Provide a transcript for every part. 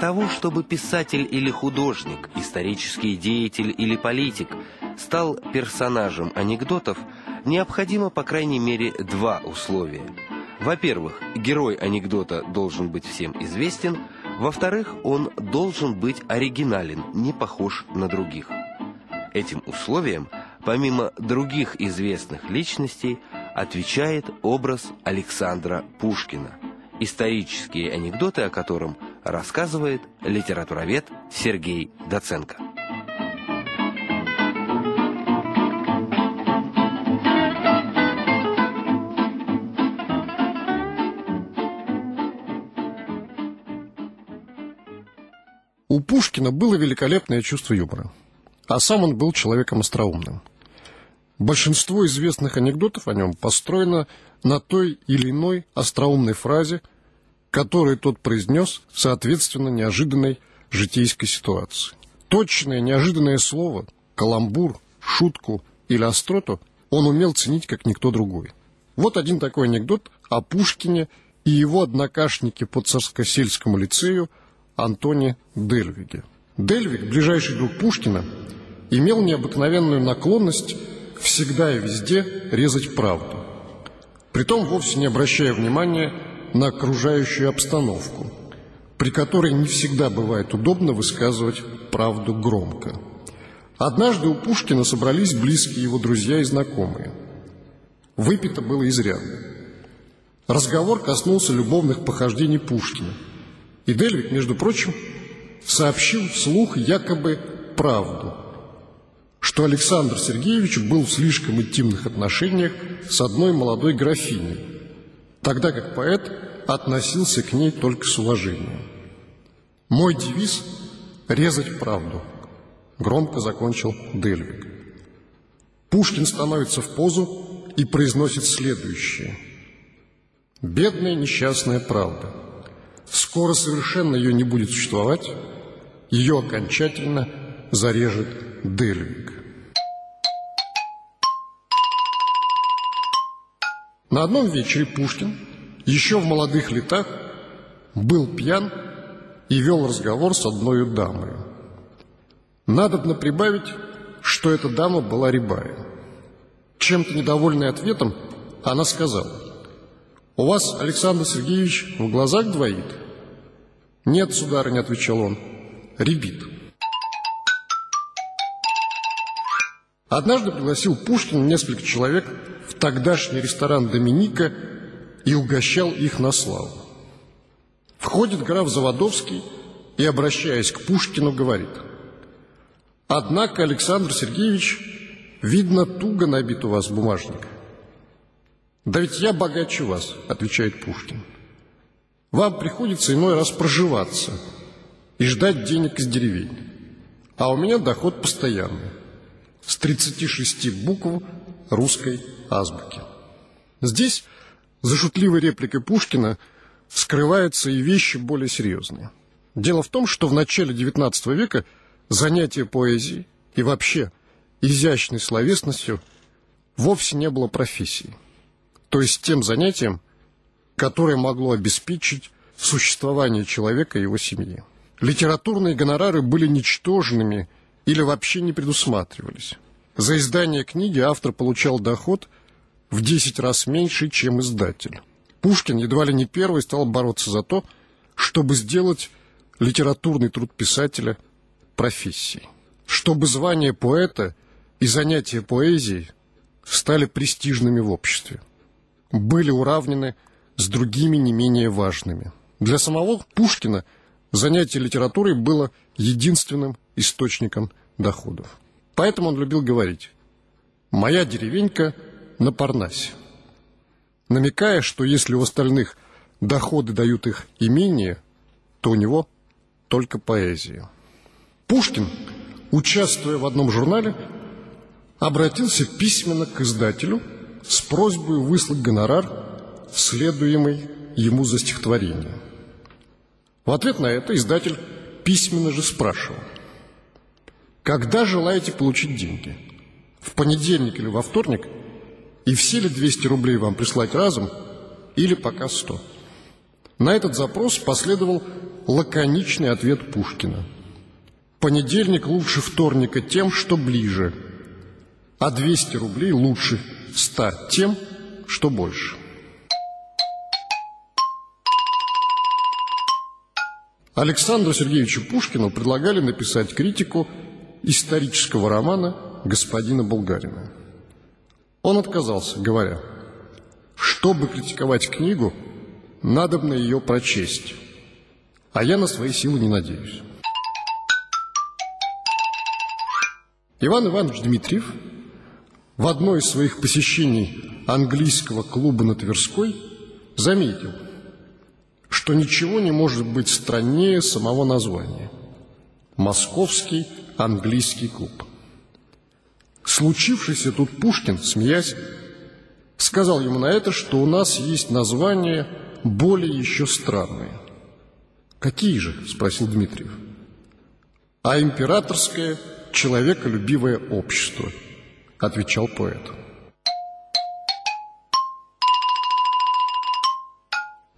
того, чтобы писатель или художник, исторический деятель или политик стал персонажем анекдотов, необходимо по крайней мере два условия. Во-первых, герой анекдота должен быть всем известен, во-вторых, он должен быть оригинален, не похож на других. Этим условием, помимо других известных личностей, отвечает образ Александра Пушкина, исторические анекдоты о котором рассказывает литературовед Сергей Доценко. У Пушкина было великолепное чувство юмора, а сам он был человеком остроумным. Большинство известных анекдотов о нем построено на той или иной остроумной фразе, которую тот произнес соответственно неожиданной житейской ситуации. Точное неожиданное слово, каламбур, шутку или остроту он умел ценить как никто другой. Вот один такой анекдот о Пушкине и его однокашнике по царско-сельскому лицею Антоне Дельвиге. Дельвиг, ближайший друг Пушкина, имел необыкновенную наклонность всегда и везде резать правду. Притом вовсе не обращая внимания на окружающую обстановку, при которой не всегда бывает удобно высказывать правду громко. Однажды у Пушкина собрались близкие его друзья и знакомые. Выпито было изрядно. Разговор коснулся любовных похождений Пушкина – и Дельвик, между прочим, сообщил вслух якобы правду, что Александр Сергеевич был в слишком интимных отношениях с одной молодой графиней, тогда как поэт относился к ней только с уважением. Мой девиз – резать правду, громко закончил Дельвик. Пушкин становится в позу и произносит следующее. Бедная несчастная правда – Скоро совершенно ее не будет существовать, ее окончательно зарежет Дельвик. На одном вечере Пушкин, еще в молодых летах, был пьян и вел разговор с одной дамой. Надобно прибавить, что эта дама была рябая. Чем-то недовольная ответом, она сказала, «У вас, Александр Сергеевич, в глазах двоит?» «Нет, сударыня», — отвечал он, — «ребит». Однажды пригласил Пушкин несколько человек в тогдашний ресторан «Доминика» и угощал их на славу. Входит граф Заводовский и, обращаясь к Пушкину, говорит, «Однако, Александр Сергеевич, видно, туго набит у вас бумажник». «Да ведь я богаче вас», — отвечает Пушкин. Вам приходится иной раз проживаться и ждать денег из деревень. А у меня доход постоянный. С 36 букв русской азбуки. Здесь за шутливой репликой Пушкина скрываются и вещи более серьезные. Дело в том, что в начале XIX века занятие поэзией и вообще изящной словесностью вовсе не было профессией. То есть тем занятием, которое могло обеспечить существование человека и его семьи. Литературные гонорары были ничтожными или вообще не предусматривались. За издание книги автор получал доход в 10 раз меньше, чем издатель. Пушкин едва ли не первый стал бороться за то, чтобы сделать литературный труд писателя профессией. Чтобы звание поэта и занятия поэзией стали престижными в обществе. Были уравнены с другими не менее важными. Для самого Пушкина занятие литературой было единственным источником доходов. Поэтому он любил говорить «Моя деревенька на Парнасе», намекая, что если у остальных доходы дают их имение, то у него только поэзия. Пушкин, участвуя в одном журнале, обратился письменно к издателю с просьбой выслать гонорар следуемый ему за стихотворение. В ответ на это издатель письменно же спрашивал, когда желаете получить деньги? В понедельник или во вторник? И все ли 200 рублей вам прислать разом или пока 100? На этот запрос последовал лаконичный ответ Пушкина. Понедельник лучше вторника тем, что ближе, а 200 рублей лучше 100 тем, что больше. Александру Сергеевичу Пушкину предлагали написать критику исторического романа господина Булгарина. Он отказался, говоря, чтобы критиковать книгу, надо бы ее прочесть, а я на свои силы не надеюсь. Иван Иванович Дмитриев в одно из своих посещений английского клуба на Тверской заметил – что ничего не может быть страннее самого названия. Московский английский клуб. Случившийся тут Пушкин, смеясь, сказал ему на это, что у нас есть названия более еще странные. «Какие же?» – спросил Дмитриев. «А императорское человеколюбивое общество», – отвечал поэт.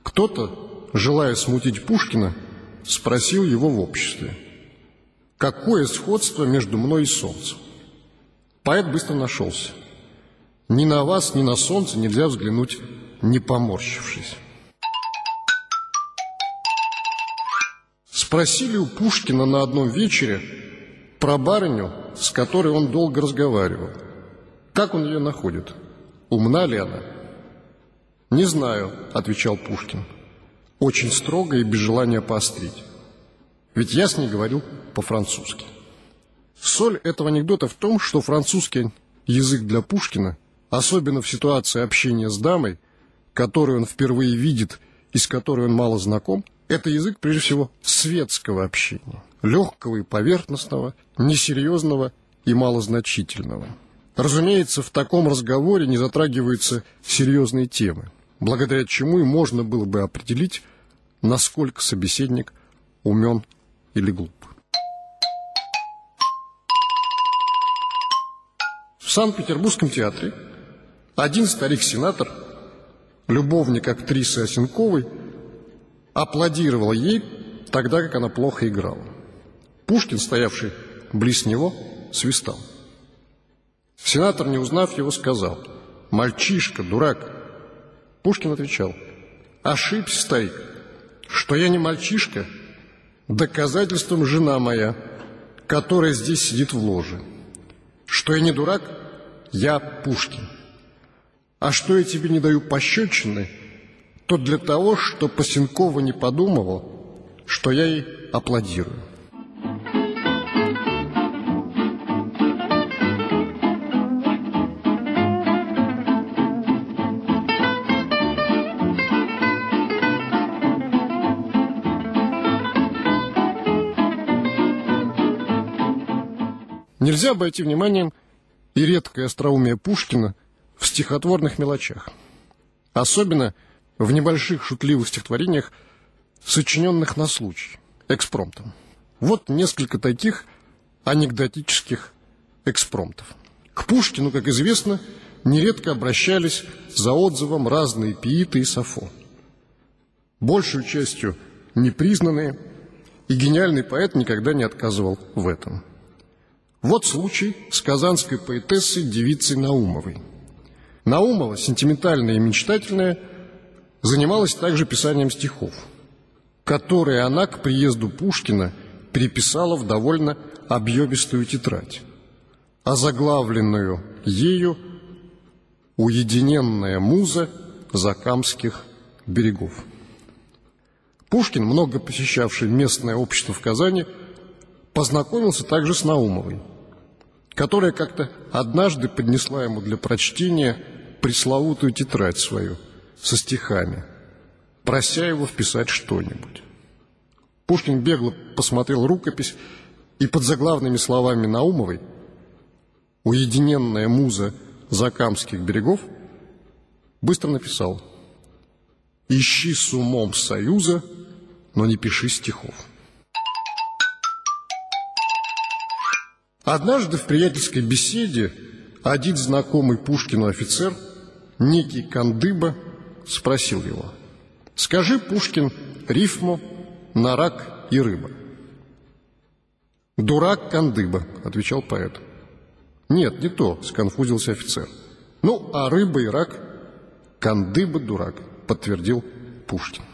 Кто-то желая смутить Пушкина, спросил его в обществе, какое сходство между мной и солнцем. Поэт быстро нашелся. Ни на вас, ни на солнце нельзя взглянуть, не поморщившись. Спросили у Пушкина на одном вечере про барыню, с которой он долго разговаривал. Как он ее находит? Умна ли она? «Не знаю», — отвечал Пушкин очень строго и без желания поострить. Ведь я с ней говорил по-французски. Соль этого анекдота в том, что французский язык для Пушкина, особенно в ситуации общения с дамой, которую он впервые видит и с которой он мало знаком, это язык, прежде всего, светского общения, легкого и поверхностного, несерьезного и малозначительного. Разумеется, в таком разговоре не затрагиваются серьезные темы, благодаря чему и можно было бы определить, насколько собеседник умен или глуп. В Санкт-Петербургском театре один старик-сенатор, любовник актрисы Осенковой, аплодировал ей тогда, как она плохо играла. Пушкин, стоявший близ него, свистал. Сенатор, не узнав его, сказал, «Мальчишка, дурак». Пушкин отвечал, «Ошибся, старик, что я не мальчишка, доказательством жена моя, которая здесь сидит в ложе. Что я не дурак, я Пушкин. А что я тебе не даю пощечины, то для того, что Пасенкова не подумывал, что я ей аплодирую. Нельзя обойти вниманием и редкое остроумие Пушкина в стихотворных мелочах. Особенно в небольших шутливых стихотворениях, сочиненных на случай, экспромтом. Вот несколько таких анекдотических экспромтов. К Пушкину, как известно, нередко обращались за отзывом разные пииты и сафо. Большую частью непризнанные, и гениальный поэт никогда не отказывал в этом – вот случай с казанской поэтессой девицей Наумовой. Наумова, сентиментальная и мечтательная, занималась также писанием стихов, которые она к приезду Пушкина переписала в довольно объемистую тетрадь, озаглавленную ею «Уединенная муза Закамских берегов». Пушкин, много посещавший местное общество в Казани, познакомился также с Наумовой – которая как-то однажды поднесла ему для прочтения пресловутую тетрадь свою со стихами, прося его вписать что-нибудь. Пушкин бегло посмотрел рукопись и под заглавными словами Наумовой «Уединенная муза Закамских берегов» быстро написал «Ищи с умом союза, но не пиши стихов». Однажды в приятельской беседе один знакомый Пушкину офицер, некий Кандыба, спросил его, Скажи, Пушкин, рифму на рак и рыба. «Дурак Кандыба», — отвечал поэт. «Нет, не то», — сконфузился офицер. «Ну, а рыба и рак?» «Кандыба дурак», — подтвердил Пушкин.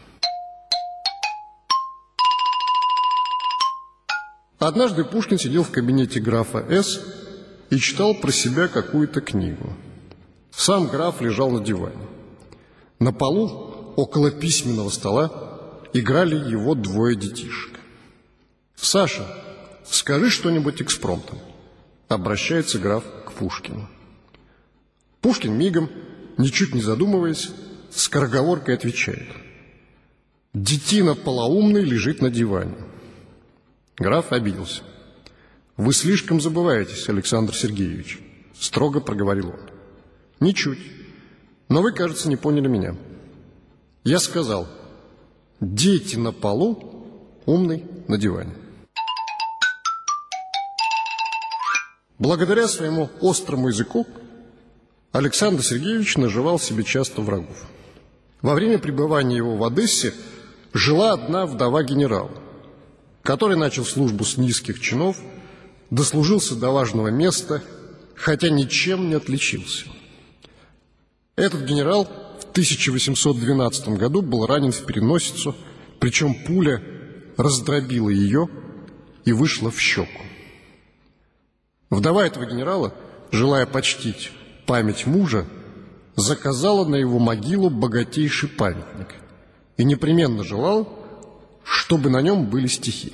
Однажды Пушкин сидел в кабинете графа С. и читал про себя какую-то книгу. Сам граф лежал на диване. На полу, около письменного стола, играли его двое детишек. «Саша, скажи что-нибудь экспромтом», — обращается граф к Пушкину. Пушкин мигом, ничуть не задумываясь, скороговоркой отвечает. «Детина полоумный лежит на диване». Граф обиделся. «Вы слишком забываетесь, Александр Сергеевич», — строго проговорил он. «Ничуть. Но вы, кажется, не поняли меня. Я сказал, дети на полу, умный на диване». Благодаря своему острому языку Александр Сергеевич наживал себе часто врагов. Во время пребывания его в Одессе жила одна вдова генерала, который начал службу с низких чинов, дослужился до важного места, хотя ничем не отличился. Этот генерал в 1812 году был ранен в переносицу, причем пуля раздробила ее и вышла в щеку. Вдова этого генерала, желая почтить память мужа, заказала на его могилу богатейший памятник и непременно желал, чтобы на нем были стихи.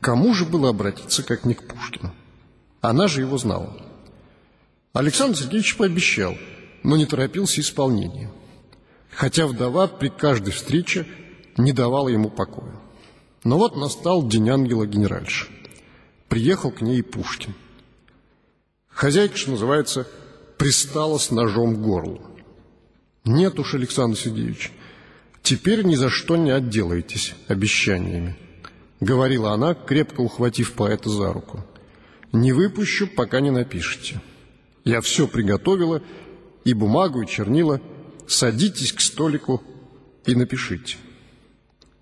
Кому же было обратиться, как не к Пушкину? Она же его знала. Александр Сергеевич пообещал, но не торопился исполнением, хотя вдова при каждой встрече не давала ему покоя. Но вот настал день ангела генеральши. Приехал к ней Пушкин. Хозяйка, что называется, пристала с ножом к горлу. Нет уж, Александр Сергеевич, теперь ни за что не отделаетесь обещаниями, говорила она, крепко ухватив поэта за руку. Не выпущу, пока не напишете. Я все приготовила, и бумагу, и чернила. Садитесь к столику и напишите.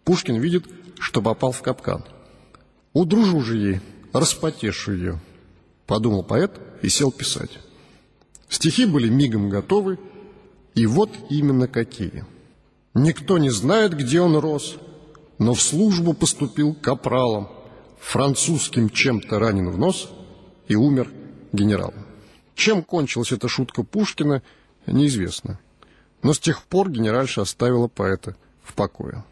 Пушкин видит, что попал в капкан. Удружу же ей, распотешу ее, подумал поэт и сел писать. Стихи были мигом готовы, и вот именно какие. Никто не знает, где он рос, но в службу поступил капралом, французским чем-то ранен в нос и умер генералом. Чем кончилась эта шутка Пушкина, неизвестно. Но с тех пор генеральша оставила поэта в покое.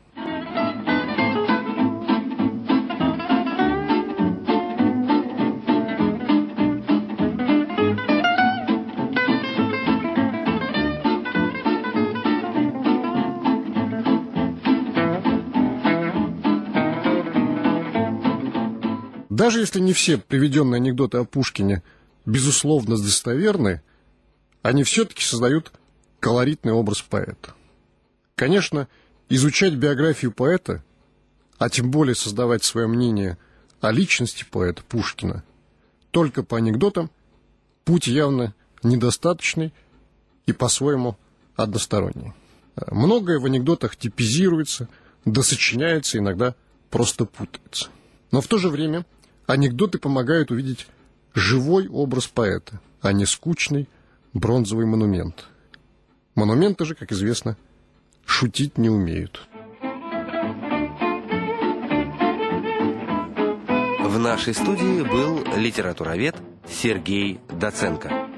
Даже если не все приведенные анекдоты о Пушкине безусловно достоверны, они все-таки создают колоритный образ поэта. Конечно, изучать биографию поэта, а тем более создавать свое мнение о личности поэта Пушкина, только по анекдотам, путь явно недостаточный и по-своему односторонний. Многое в анекдотах типизируется, досочиняется, иногда просто путается. Но в то же время Анекдоты помогают увидеть живой образ поэта, а не скучный бронзовый монумент. Монументы же, как известно, шутить не умеют. В нашей студии был литературовед Сергей Доценко.